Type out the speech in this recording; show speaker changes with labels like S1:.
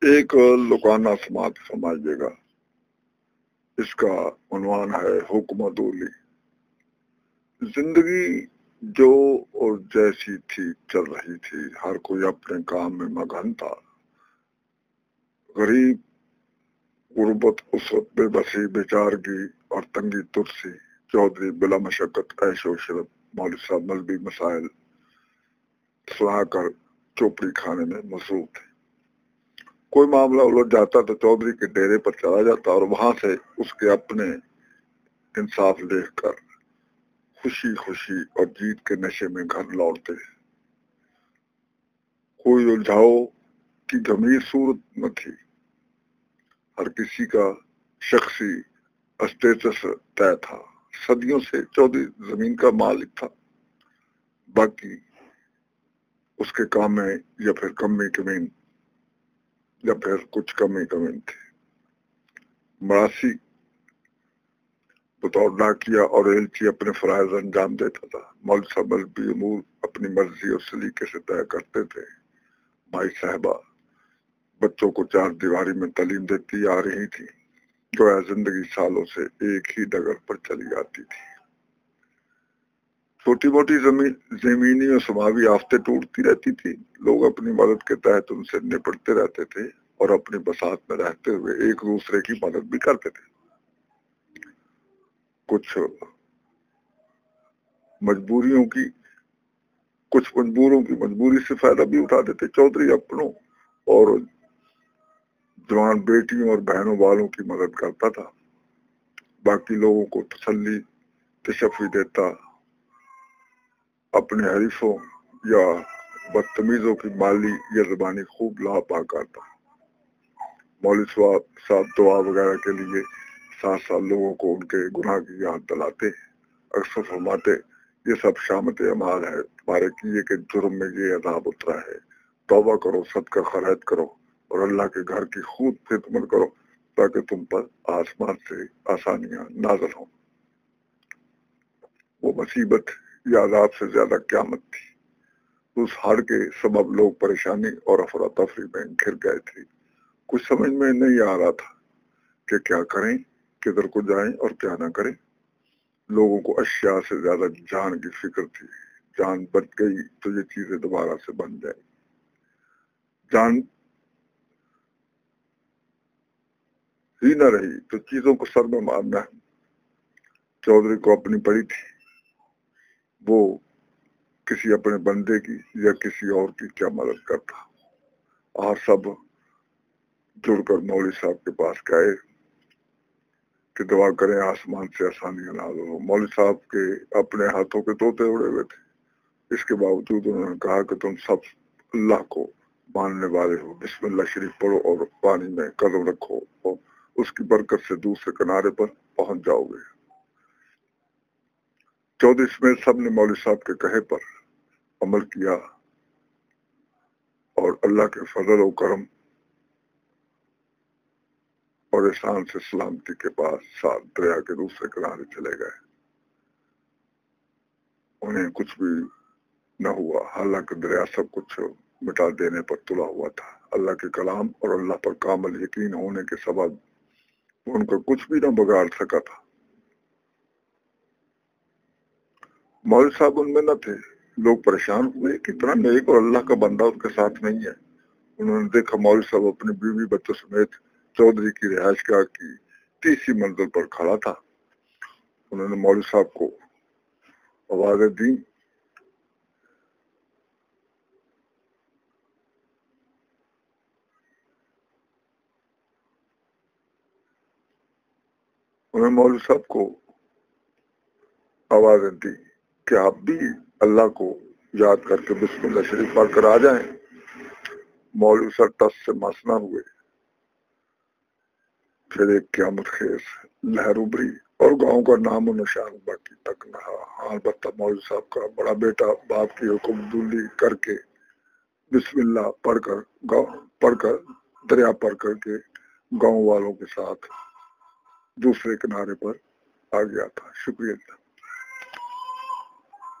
S1: ایک لکانہ سماعت سمجھے گا۔ اس کا عنوان ہے حکمت اولی زندگی جو اور جیسی تھی، چل رہی تھی۔ ہر کوئی اپنے کام میں مگن تھا۔ غریب غربت اسرت بے بسی، بیچارگی اور تنگی ترسی۔ چودھری بلا مشقت، عیش و شرط مولوی صاحب مذہبی مسائل سلا کر چوپڑی کھانے میں مصروف تھے۔ کوئی معاملہ الجھ جاتا تو چودھری کے ڈیرے پر چلا جاتا اور وہاں سے اس کے اپنے انصاف دیکھ کر خوشی خوشی اور جیت کے نشے میں گھر لوٹتے۔ کوئی الجھاؤ کی گمبھیر صورت نہ تھی۔ ہر کسی کا شخصی اسٹیٹس طے تھا۔ صدیوں سے چودھری زمین کا مالک تھا۔ باقی اس کے کام میں یا پھر کمی کمین یا پھر کچھ کمی کمین تھی مراسی بطور ڈاکیا اور ایلچی اپنے فرائض انجام دیتا تھا۔ مول صاحب بھی امور اپنی مرضی اور سلیقے سے طے کرتے تھے۔ بھائی صاحبہ، بچوں کو چار دیواری میں تعلیم دیتی آ رہی تھی، جو زندگی سالوں سے ایک ہی ڈگر پر چلی آتی تھی۔ چھوٹی موٹی زمین زمینی اور سماوی آفتے ٹوٹتی رہتی تھی لوگ اپنی مدد کے تحت ان سے نپٹتے رہتے تھے اور اپنی بسات میں رہتے ہوئے ایک دوسرے کی مدد بھی کرتے تھے۔ کچھ مجبوریوں کی کچھ مجبوروں کی مجبوری سے فائدہ بھی اٹھا دیتے۔ چودھری اپنوں اور جوان بیٹیوں اور بہنوں والوں کی مدد کرتا تھا۔ باقی لوگوں کو تسلی تشفی دیتا اپنے حریفوں یا بدتمیزوں کی مالی یا زبانی خوب لا پا کرتا۔ مولوی صاحب دعا وغیرہ کے لیے سات سال لوگوں کو ان کے گناہ کی یاد دلاتے، اکثر فرماتے، یہ سب شامت امال ہے تمہارے کیے کہ جرم میں یہ عذاب اترا ہے۔ توبہ کرو، صدقہ خرید کرو اور اللہ کے گھر کی خود خدمت کرو تاکہ تم پر آسمان سے آسانیاں نازل ہوں۔ وہ مصیبت یا عذاب سے زیادہ قیامت تھی۔ اس ہڑ کے سبب لوگ پریشانی اور افراتفری میں گھر گئے تھے۔ کچھ سمجھ میں نہیں آ رہا تھا کہ کیا کریں، کدھر کو جائیں اور کیا نہ کریں۔ لوگوں کو اشیاء سے زیادہ جان کی فکر تھی۔ جان بچ گئی تو یہ چیزیں دوبارہ سے بن جائیں۔ جان ہی نہ رہی تو چیزوں کو سر میں مارنا۔ چودھری کو اپنی پڑی تھی۔ وہ کسی اپنے بندے کی یا کسی اور کی کیا مدد کرتا۔ اور سب جڑ کر مولوی صاحب کے پاس گئے کہ دعا کریں آسمان سے آسانیاں نازل ہو مولوی صاحب کے اپنے ہاتھوں کے طوطے اڑے ہوئے تھے۔ اس کے باوجود انہوں نے کہا کہ تم سب اللہ کو ماننے والے ہو۔ بسم اللہ شریف پڑھو اور پانی میں قدم رکھو اور اس کی برکت سے دوسرے کنارے پر پہنچ جاؤ گے۔ چودیس میں سب نے مولوی صاحب کے کہے پر عمل کیا اور اللہ کے فضل و کرم اور احسان سے سلامتی کے پاس ساتھ دریا کے دوسرے کنارے چلے گئے۔ انہیں کچھ بھی نہ ہوا، حالانکہ دریا سب کچھ مٹا دینے پر تلا ہوا تھا۔ اللہ کے کلام اور اللہ پر کامل یقین ہونے کے سبب ان کو کچھ بھی نہ بگاڑ سکا تھا۔ مول صاحب ان میں نہ تھے۔ لوگ پریشان ہوئے کتنا نیک اور اللہ کا بندہ ان کے ساتھ نہیں ہے۔ انہوں نے دیکھا مول صاحب اپنی بیوی بچوں سمیت چودھری کی رہائش گاہ کی تیسری منزل پر کھڑا تھا۔ انہوں نے مول صاحب کو آوازیں دی انہوں نے مولوی صاحب کو آوازیں دی کہ آپ بھی اللہ کو یاد کر کے بسم اللہ شریف پڑھ کر آ جائیں۔ مولوی سر ٹس سے مسنا ہوئے۔ پھر ایک قیامت خیز لہر ابری اور گاؤں کا نام و نشان باقی تک نہ ہاں البتہ مولوی صاحب کا بڑا بیٹا باپ کی حکم دولی کر کے بسم اللہ پڑھ کر گاؤں پڑھ کر دریا پڑھ کر کے گاؤں والوں کے ساتھ دوسرے کنارے پر آ گیا تھا۔ شکریہ